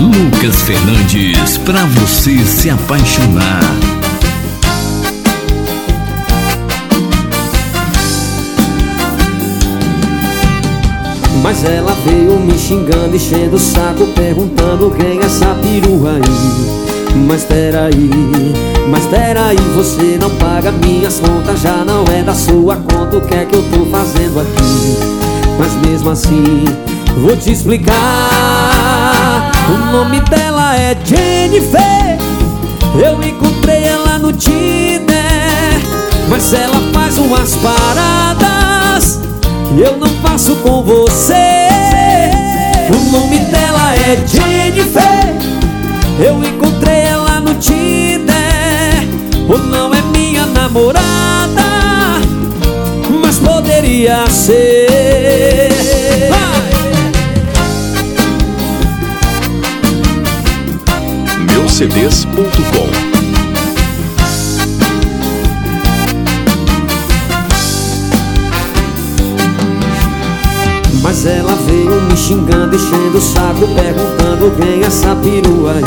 Lucas Fernandes, pra você se apaixonar. Mas ela veio me xingando, enchendo o saco, perguntando quem é essa perua aí. Mas peraí, mas peraí, você não paga minhas contas, já não é da sua conta, o que é que eu tô fazendo aqui? Mas mesmo assim, vou te explicar. O nome dela é Jennifer, eu encontrei ela no Tinder, mas ela faz umas paradas que eu não faço com você. O nome dela é Jennifer. Eu encontrei ela no Tinder. Ou não é minha namorada, mas poderia ser. Meucds.com Mas ela veio me xingando, enchendo o saco, perguntando quem é essa perua aí.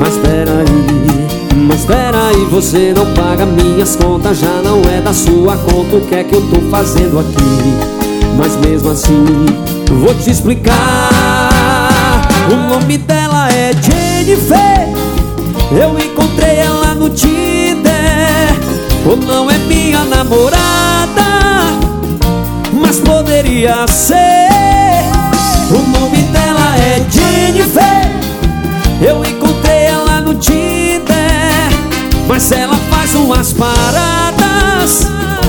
Mas peraí, mas peraí, você não paga minhas contas, já não é da sua conta, o que é que eu tô fazendo aqui? Mas mesmo assim, vou te explicar. O nome dela é Jennifer, eu encontrei ela no Tinder, ou não é minha namorada ser. O nome dela é Jennifer. Eu encontrei ela no Tinder, mas ela faz umas paradas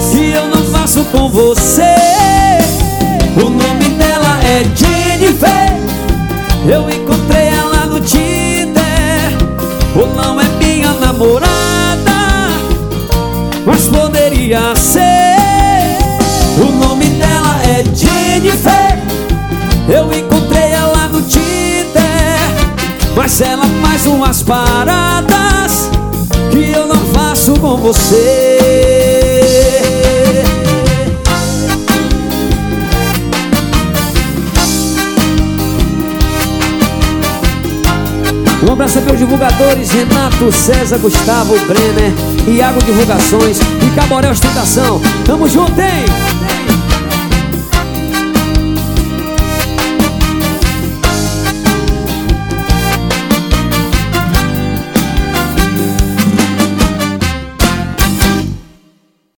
que eu não faço com você. O nome dela é Jennifer. Eu encontrei ela no Tinder, ou não é minha namorada, mas poderia ser. O nome dela é Jennifer. Eu encontrei ela no Tinder. Mas ela faz umas paradas Que eu não faço com você. Um abraço para os divulgadores Renato, César, Gustavo, Brenner Iago Divulgações e Caboré Ostentação. Tamo junto, hein?